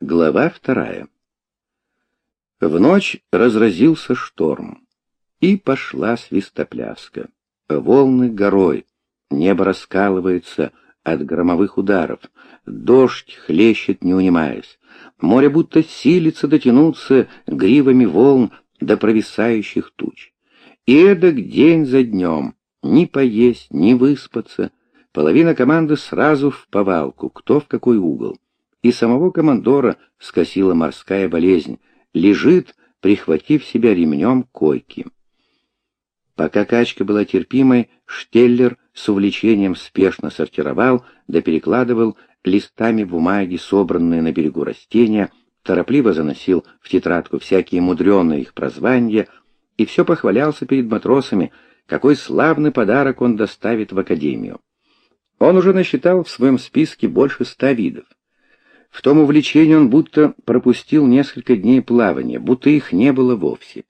Глава вторая. В ночь разразился шторм, и пошла свистопляска. Волны горой, небо раскалывается от громовых ударов, дождь хлещет, не унимаясь. Море будто силится дотянуться гривами волн до провисающих туч. И эдак день за днем, ни поесть, ни выспаться, половина команды сразу в повалку, кто в какой угол и самого командора скосила морская болезнь, лежит, прихватив себя ремнем койки. Пока качка была терпимой, Штеллер с увлечением спешно сортировал да перекладывал листами бумаги, собранные на берегу растения, торопливо заносил в тетрадку всякие мудреные их прозвания и все похвалялся перед матросами, какой славный подарок он доставит в академию. Он уже насчитал в своем списке больше ста видов. В том увлечении он будто пропустил несколько дней плавания, будто их не было вовсе.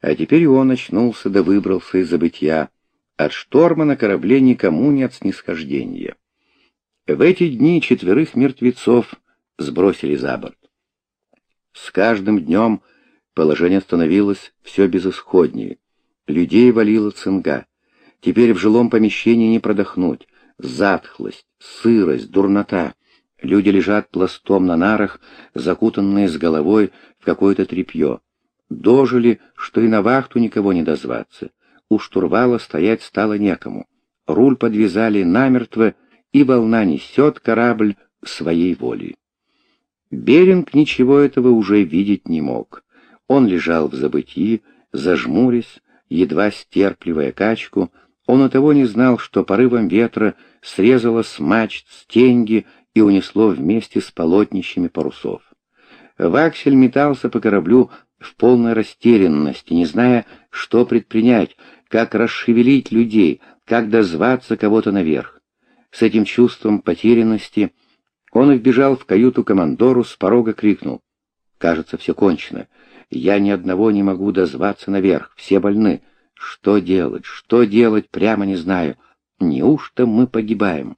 А теперь он очнулся да выбрался из забытья. От шторма на корабле никому нет снисхождения. В эти дни четверых мертвецов сбросили за борт. С каждым днем положение становилось все безысходнее. Людей валила цинга. Теперь в жилом помещении не продохнуть. Затхлость, сырость, дурнота. Люди лежат пластом на нарах, закутанные с головой в какое-то тряпье. Дожили, что и на вахту никого не дозваться. У штурвала стоять стало некому. Руль подвязали намертво, и волна несет корабль своей волей. Беринг ничего этого уже видеть не мог. Он лежал в забытии, зажмурясь, едва стерпливая качку, он и того не знал, что порывом ветра срезала с мачт стеньги и унесло вместе с полотнищами парусов. Ваксель метался по кораблю в полной растерянности, не зная, что предпринять, как расшевелить людей, как дозваться кого-то наверх. С этим чувством потерянности он вбежал в каюту командору, с порога крикнул. «Кажется, все кончено. Я ни одного не могу дозваться наверх, все больны. Что делать, что делать, прямо не знаю. Неужто мы погибаем?»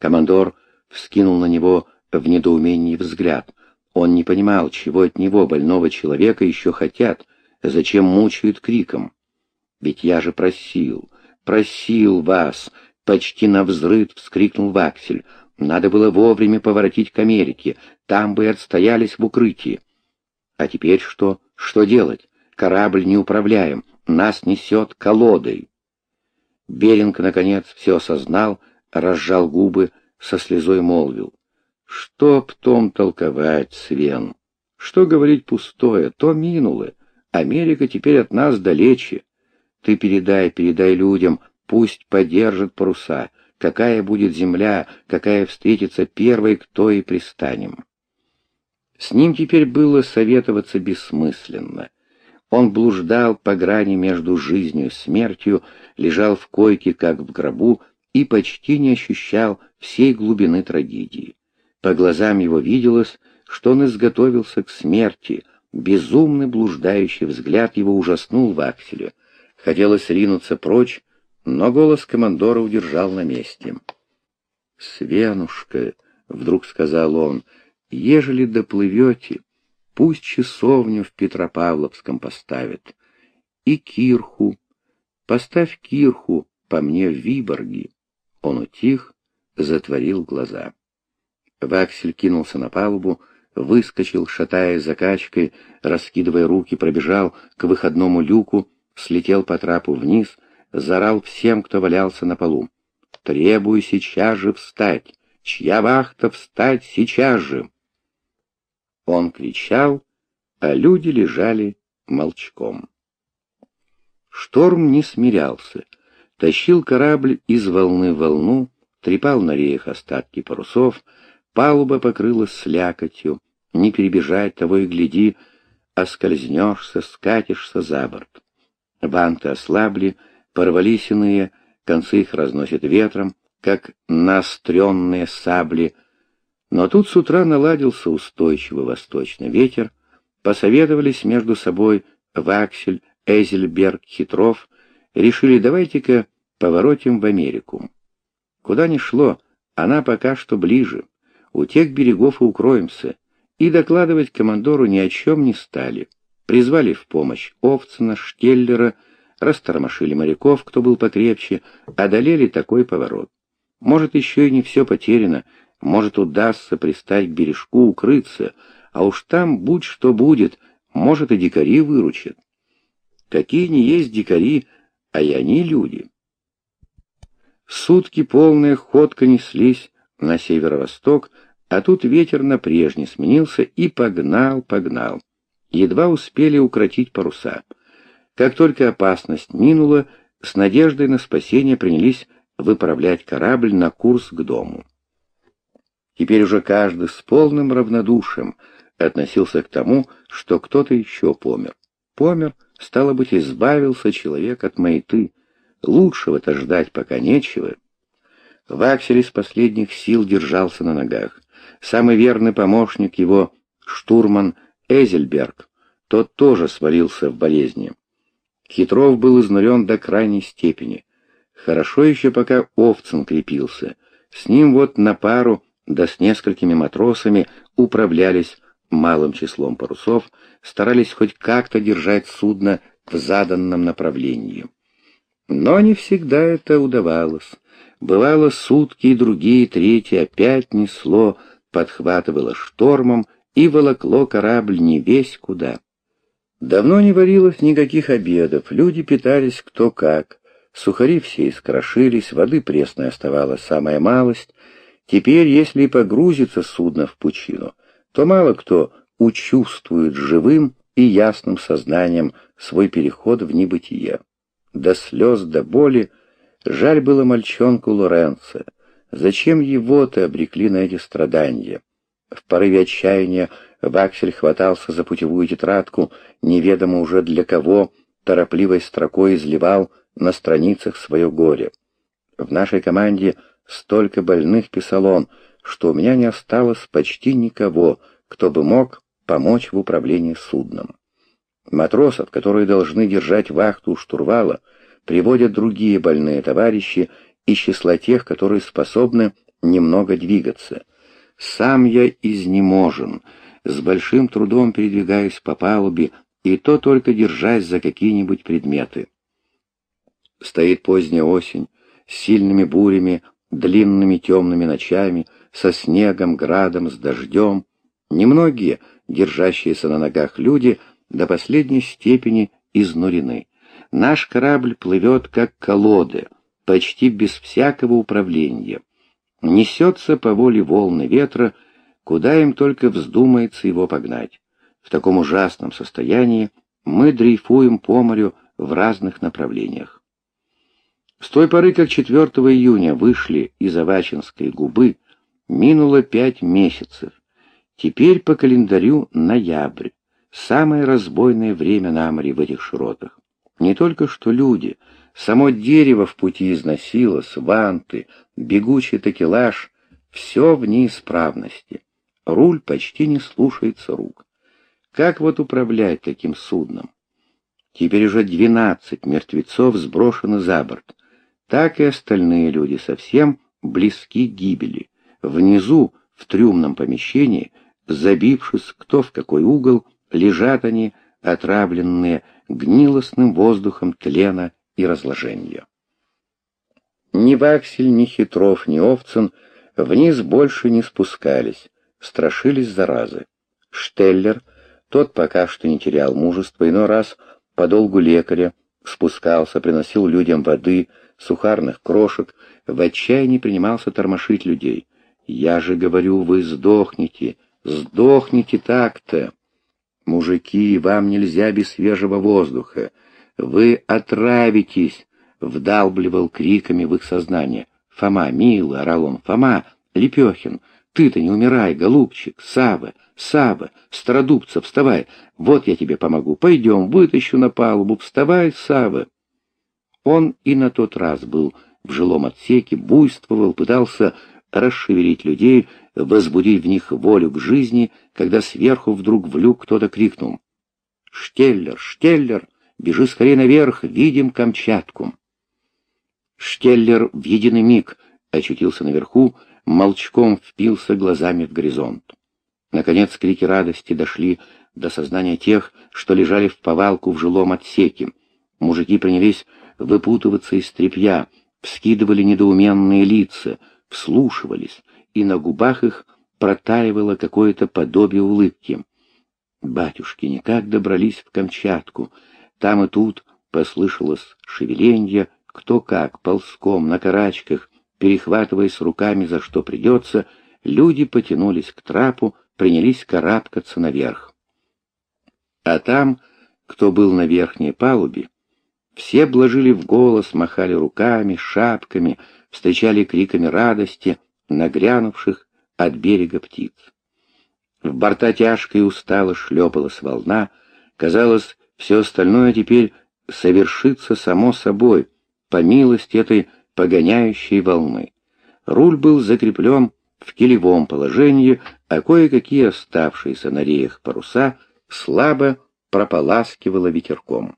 Командор вскинул на него в недоумении взгляд. Он не понимал, чего от него, больного человека, еще хотят, зачем мучают криком. «Ведь я же просил, просил вас!» — почти навзрыд вскрикнул Ваксель. «Надо было вовремя поворотить к Америке, там бы и отстоялись в укрытии». «А теперь что? Что делать? Корабль не управляем, нас несет колодой». Беринг, наконец, все осознал разжал губы, со слезой молвил. Что б том толковать, Свен? Что говорить пустое, то минуло. Америка теперь от нас далече. Ты передай, передай людям, пусть подержат паруса. Какая будет земля, какая встретится первой, кто и пристанем. С ним теперь было советоваться бессмысленно. Он блуждал по грани между жизнью и смертью, лежал в койке, как в гробу, и почти не ощущал всей глубины трагедии. По глазам его виделось, что он изготовился к смерти, безумный блуждающий взгляд его ужаснул Вакселя. Хотелось ринуться прочь, но голос командора удержал на месте. «Свенушка», — вдруг сказал он, — «ежели доплывете, пусть часовню в Петропавловском поставят. И кирху. Поставь кирху по мне в Виборге. Он утих, затворил глаза. Ваксель кинулся на палубу, выскочил, шатая закачкой, раскидывая руки, пробежал к выходному люку, слетел по трапу вниз, заорал всем, кто валялся на полу. «Требую сейчас же встать! Чья вахта встать сейчас же!» Он кричал, а люди лежали молчком. Шторм не смирялся тащил корабль из волны в волну, трепал на реях остатки парусов, палуба покрылась слякотью, не перебежать того и гляди, оскользнешься, скатишься за борт. Банты ослабли, порвались иные, концы их разносят ветром, как наостренные сабли. Но тут с утра наладился устойчивый восточный ветер, посоветовались между собой Ваксель, Эзельберг, Хитров, решили давайте-ка поворотим в Америку. Куда ни шло, она пока что ближе. у тех берегов и укроемся. И докладывать командору ни о чем не стали. Призвали в помощь Овцина, Штеллера, растормошили моряков, кто был покрепче, одолели такой поворот. Может, еще и не все потеряно, может, удастся пристать к бережку, укрыться, а уж там будь что будет, может, и дикари выручат. Какие не есть дикари, а и они люди. Сутки полная ходка неслись на северо-восток, а тут ветер на прежний сменился и погнал, погнал. Едва успели укротить паруса. Как только опасность минула, с надеждой на спасение принялись выправлять корабль на курс к дому. Теперь уже каждый с полным равнодушием относился к тому, что кто-то еще помер. Помер, стало быть, избавился человек от маяты. Лучшего-то ждать пока нечего. Ваксель из последних сил держался на ногах. Самый верный помощник его, штурман Эзельберг, тот тоже свалился в болезни. Хитров был изнурен до крайней степени. Хорошо еще пока Овцин крепился. С ним вот на пару, да с несколькими матросами управлялись малым числом парусов, старались хоть как-то держать судно в заданном направлении. Но не всегда это удавалось. Бывало, сутки и другие, третьи опять несло, подхватывало штормом и волокло корабль не весь куда. Давно не варилось никаких обедов, люди питались кто как. Сухари все искрошились, воды пресной оставалась самая малость. Теперь, если погрузится судно в пучину, то мало кто учувствует живым и ясным сознанием свой переход в небытие. До слез, до боли жаль было мальчонку Лоренца. Зачем его-то обрекли на эти страдания? В порыве отчаяния Ваксель хватался за путевую тетрадку, неведомо уже для кого, торопливой строкой изливал на страницах свое горе. В нашей команде столько больных, писал он, что у меня не осталось почти никого, кто бы мог помочь в управлении судном. Матросов, которые должны держать вахту у штурвала, приводят другие больные товарищи из числа тех, которые способны немного двигаться. Сам я изнеможен, с большим трудом передвигаюсь по палубе, и то только держась за какие-нибудь предметы. Стоит поздняя осень, с сильными бурями, длинными темными ночами, со снегом, градом, с дождем. Немногие, держащиеся на ногах люди, до последней степени изнурены. Наш корабль плывет как колода, почти без всякого управления. Несется по воле волны ветра, куда им только вздумается его погнать. В таком ужасном состоянии мы дрейфуем по морю в разных направлениях. С той поры, как 4 июня вышли из Авачинской губы, минуло пять месяцев. Теперь по календарю ноябрь, самое разбойное время на море в этих широтах. Не только что люди, само дерево в пути износилось, ванты, бегучий такелаж — все в неисправности. Руль почти не слушается рук. Как вот управлять таким судном? Теперь уже двенадцать мертвецов сброшены за борт. Так и остальные люди совсем близки к гибели. Внизу, в трюмном помещении, забившись кто в какой угол, лежат они, отравленные гнилостным воздухом тлена и разложения. Ни Ваксель, ни Хитров, ни Овцин вниз больше не спускались, страшились заразы. Штеллер, тот пока что не терял мужества, иной раз по долгу лекаря спускался, приносил людям воды, сухарных крошек, в отчаянии принимался тормошить людей. «Я же говорю, вы сдохнете, сдохнете так-то!» «Мужики, вам нельзя без свежего воздуха, вы отравитесь!» — вдалбливал криками в их сознание. «Фома, милый!» — орал он. «Фома! Лепехин! Ты-то не умирай, голубчик! Сава! Сава! Стародубцев, вставай! Вот я тебе помогу! Пойдем, вытащу на палубу! Вставай, Сава!» Он и на тот раз был в жилом отсеке, буйствовал, пытался расшевелить людей, возбудить в них волю к жизни, когда сверху вдруг в люк кто-то крикнул. «Штеллер! Штеллер! Бежи скорее наверх! Видим Камчатку!» Штеллер в единый миг очутился наверху, молчком впился глазами в горизонт. Наконец крики радости дошли до сознания тех, что лежали в повалку в жилом отсеке. Мужики принялись выпутываться из тряпья, вскидывали недоуменные лица, вслушивались, и на губах их протаивало какое-то подобие улыбки. Батюшки никак добрались в Камчатку. Там и тут послышалось шевеленье, кто как, ползком, на карачках, перехватываясь руками за что придется, люди потянулись к трапу, принялись карабкаться наверх. А там, кто был на верхней палубе, все блажили в голос, махали руками, шапками, встречали криками радости нагрянувших от берега птиц. В борта тяжко и устало шлепалась волна, казалось, все остальное теперь совершится само собой, по милости этой погоняющей волны. Руль был закреплен в килевом положении, а кое-какие оставшиеся на реях паруса слабо прополаскивало ветерком.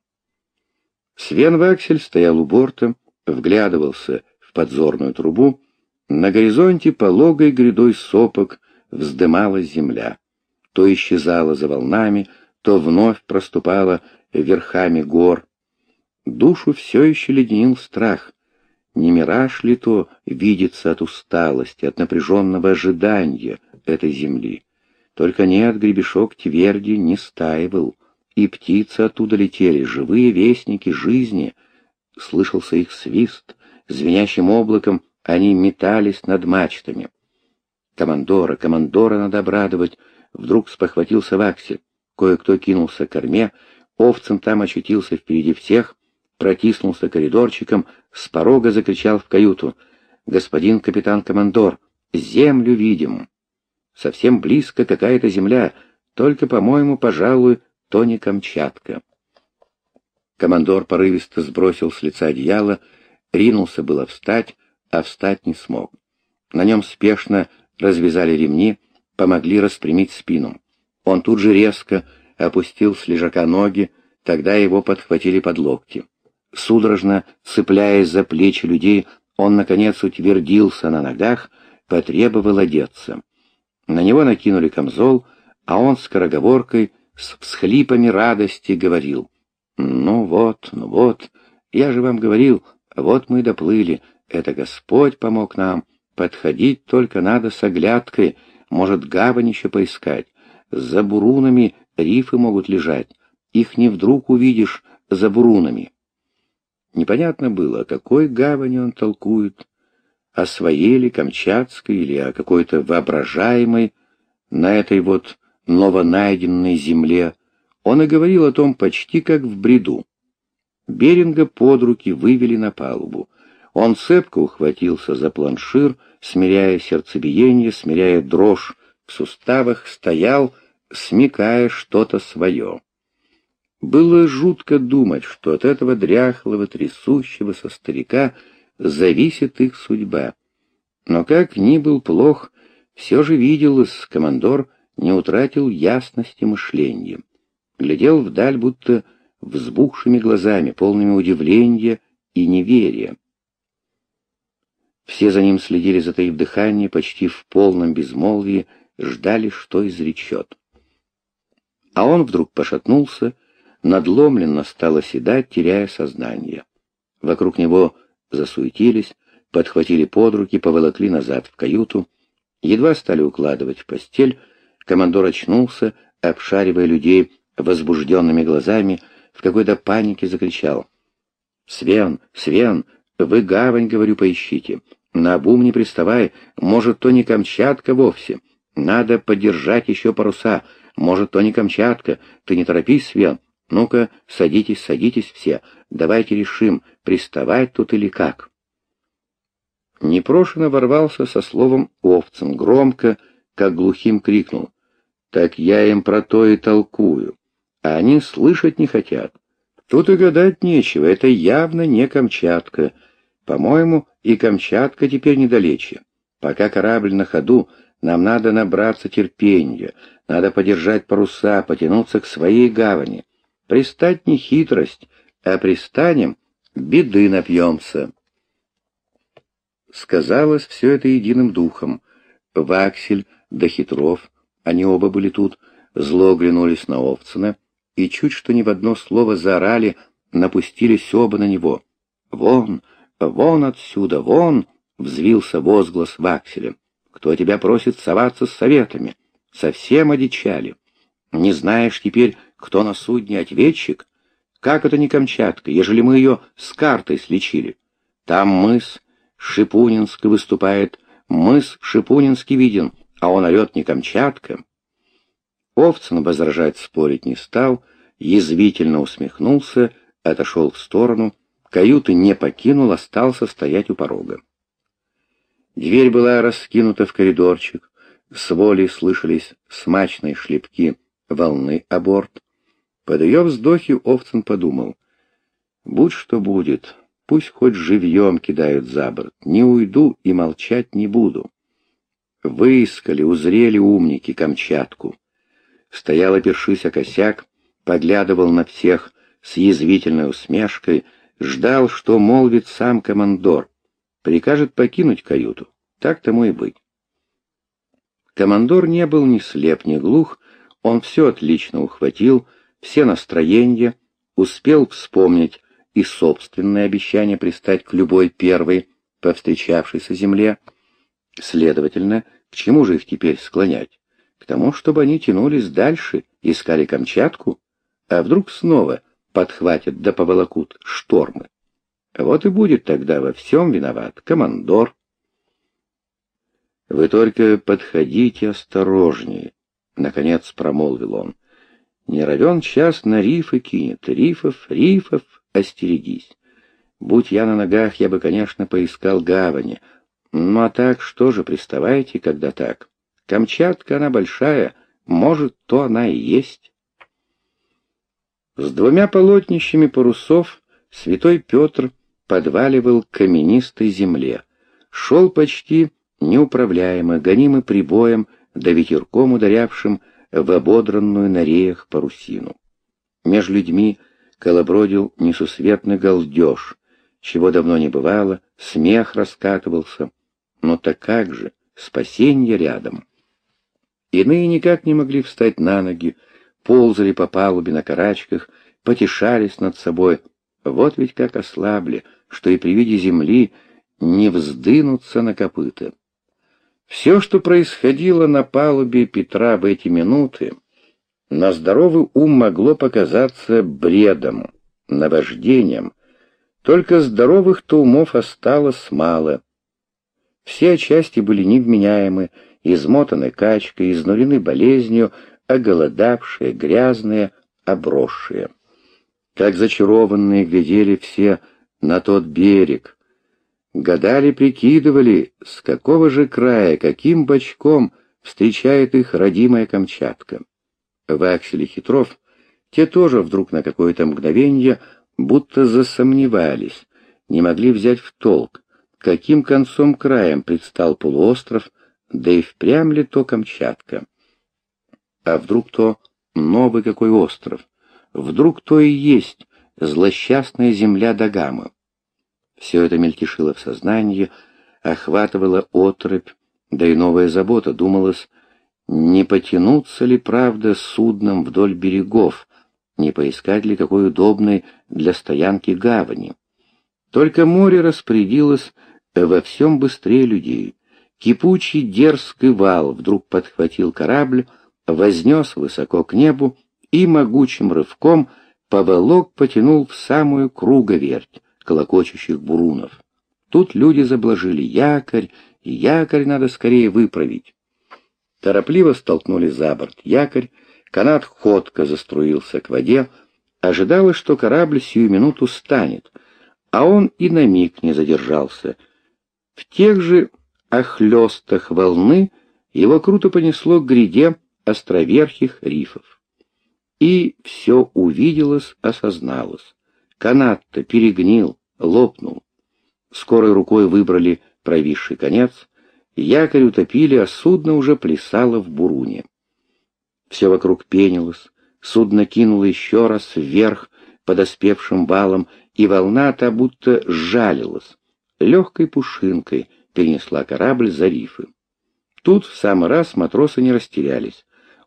Свен Ваксель стоял у борта, вглядывался в подзорную трубу, на горизонте пологой грядой сопок вздымалась земля. То исчезала за волнами, то вновь проступала верхами гор. Душу все еще леденил страх. Не мираж ли то видится от усталости, от напряженного ожидания этой земли? Только нет, гребешок тверди не стаивал, и птицы оттуда летели, живые вестники жизни. Слышался их свист, звенящим облаком они метались над мачтами. Командора, командора надо обрадовать, вдруг спохватился Ваксель. Кое-кто кинулся к корме, Овцин там очутился впереди всех, протиснулся коридорчиком, с порога закричал в каюту. «Господин капитан-командор, землю видим!» «Совсем близко какая-то земля, только, по-моему, пожалуй, то не Камчатка». Командор порывисто сбросил с лица одеяло, ринулся было встать, а встать не смог. На нем спешно развязали ремни, помогли распрямить спину. Он тут же резко опустил с лежака ноги, тогда его подхватили под локти. Судорожно цепляясь за плечи людей, он, наконец, утвердился на ногах, потребовал одеться. На него накинули камзол, а он с скороговоркой, с всхлипами радости говорил. «Ну вот, ну вот, я же вам говорил, вот мы доплыли, это Господь помог нам, подходить только надо с оглядкой, может, гавань еще поискать. За бурунами рифы могут лежать, их не вдруг увидишь за бурунами». Непонятно было, о какой гавани он толкует, о своей ли, Камчатской, или о какой-то воображаемой, на этой вот новонайденной земле. Он и говорил о том почти как в бреду. Беринга под руки вывели на палубу. Он цепко ухватился за планшир, смиряя сердцебиение, смиряя дрожь в суставах, стоял, смекая что-то свое. Было жутко думать, что от этого дряхлого, трясущегося старика зависит их судьба. Но как ни был плох, все же виделось, командор не утратил ясности мышления. Глядел вдаль, будто взбухшими глазами, полными удивления и неверия. Все за ним следили, затаив дыхание, почти в полном безмолвии, ждали, что изречет. А он вдруг пошатнулся, надломленно стал оседать, теряя сознание. Вокруг него засуетились, подхватили под руки, поволокли назад в каюту. Едва стали укладывать в постель, командор очнулся, обшаривая людей возбужденными глазами, в какой-то панике закричал. «Свен, Свен, вы гавань, говорю, поищите. На бум не приставай, может, то не Камчатка вовсе. Надо подержать еще паруса, может, то не Камчатка. Ты не торопись, Свен, ну-ка, садитесь, садитесь все. Давайте решим, приставать тут или как. Непрошено ворвался со словом овцем, громко, как глухим крикнул. Так я им про то и толкую. А они слышать не хотят. Тут и гадать нечего, это явно не Камчатка. По-моему, и Камчатка теперь недалече. Пока корабль на ходу, нам надо набраться терпения, надо подержать паруса, потянуться к своей гавани. Пристать не хитрость, а пристанем, беды напьемся. сказалось все это единым духом. Ваксель да Хитров, они оба были тут, зло глянулись на Овцина и чуть что ни в одно слово заорали, напустились оба на него. «Вон, вон отсюда, вон!» — взвился возглас Вакселя. «Кто тебя просит соваться с советами? Совсем одичали. Не знаешь теперь, кто на судне ответчик? Как это не Камчатка, ежели мы ее с картой слечили? Там мыс Шипунинск выступает, мыс Шипунинский виден, а он орет не Камчатка». Овцин возражать спорить не стал, язвительно усмехнулся, отошел в сторону, каюты не покинул, остался стоять у порога. Дверь была раскинута в коридорчик, с волей слышались смачные шлепки волны о борт. Под ее вздохи Овцин подумал, «Будь что будет, пусть хоть живьем кидают за борт, не уйду и молчать не буду». Выискали, узрели умники Камчатку. Стоял, опершись о косяк, поглядывал на всех с язвительной усмешкой, ждал, что молвит сам командор, прикажет покинуть каюту. Так тому и быть. Командор не был ни слеп, ни глух, он все отлично ухватил, все настроения, успел вспомнить и собственное обещание пристать к любой первой повстречавшейся земле. Следовательно, к чему же их теперь склонять? К тому, чтобы они тянулись дальше, искали Камчатку, а вдруг снова подхватят да поволокут штормы. Вот и будет тогда во всем виноват командор. «Вы только подходите осторожнее», — наконец промолвил он. «Не равен час на рифы кинет. Рифов, рифов, остерегись. Будь я на ногах, я бы, конечно, поискал гавани. Ну а так, что же, приставайте, когда так? Камчатка, она большая, может, то она и есть». С двумя полотнищами парусов святой Петр подваливал к каменистой земле. Шел почти неуправляемо, гонимый прибоем, да ветерком ударявшим в ободранную на реях парусину. Меж людьми колобродил несусветный галдеж, чего давно не бывало, смех раскатывался. Но так как же, спасенье рядом. Иные никак не могли встать на ноги, ползали по палубе на карачках, потешались над собой. Вот ведь как ослабли, что и при виде земли не вздынутся на копыта. Все, что происходило на палубе Петра в эти минуты, на здоровый ум могло показаться бредом, наваждением. Только здоровых-то умов осталось мало. Все части были невменяемы, измотаны качкой, изнурены болезнью, оголодавшие, грязные, обросшие. Как зачарованные глядели все на тот берег, Гадали, прикидывали, с какого же края, каким бочком встречает их родимая Камчатка. Ваксель и Хитров, те тоже вдруг на какое-то мгновение будто засомневались, не могли взять в толк, каким концом краем предстал полуостров, да и впрямь ли то Камчатка. А вдруг то новый какой остров, вдруг то и есть злосчастная земля Дагамы. Все это мельтешило в сознании, охватывало отрыбь, да и новая забота, думалось, не потянуться ли правда судном вдоль берегов, не поискать ли какой удобной для стоянки гавани. Только море распорядилось во всем быстрее людей. Кипучий дерзкий вал вдруг подхватил корабль, вознес высоко к небу и могучим рывком поволок потянул в самую круговерть колокочущих бурунов. Тут люди заблажили якорь, и якорь надо скорее выправить. Торопливо столкнули за борт якорь, канат ходко заструился к воде, ожидалось, что корабль сию минуту станет, а он и на миг не задержался. В тех же охлестах волны его круто понесло к гряде островерхих рифов. И все увиделось, осозналось. Канат-то перегнил, лопнул. Скорой рукой выбрали провисший конец, якорь утопили, а судно уже плясало в буруне. Все вокруг пенилось, судно кинуло еще раз вверх подоспевшим валом, и волна та будто сжалилась, легкой пушинкой, перенесла корабль за рифы. Тут в самый раз матросы не растерялись,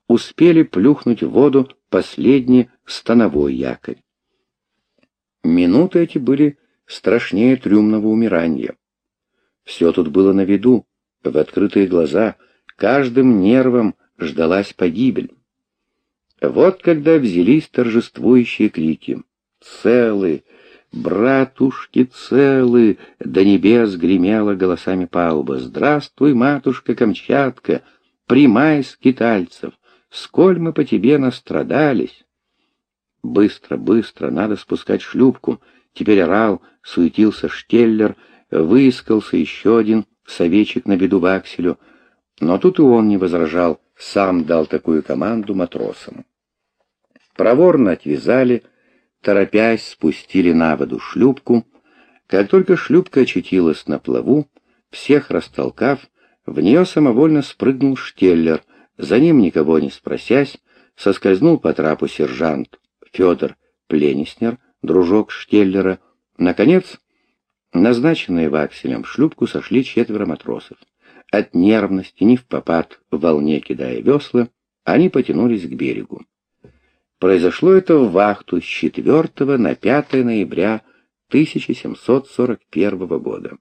успели плюхнуть в воду последний становой якорь. Минуты эти были страшнее трюмного умирания. Все тут было на виду, в открытые глаза, каждым нервом ждалась погибель. Вот когда взялись торжествующие крики. «Целы! Братушки целы!» До небес гремела голосами палуба. «Здравствуй, матушка Камчатка! Примай скитальцев! Сколь мы по тебе настрадались!» Быстро, быстро, надо спускать шлюпку. Теперь орал, суетился Штеллер, выискался еще один советчик на беду Вакселю. Но тут и он не возражал, сам дал такую команду матросам. Проворно отвязали, торопясь, спустили на воду шлюпку. Как только шлюпка очутилась на плаву, всех растолкав, в нее самовольно спрыгнул Штеллер, за ним, никого не спросясь, соскользнул по трапу сержант Федор Плениснер, дружок Штеллера. Наконец, назначенные вакселем в шлюпку сошли четверо матросов. От нервности, не в попад, в волне кидая весла, они потянулись к берегу. Произошло это в вахту с 4 на 5 ноября 1741 года.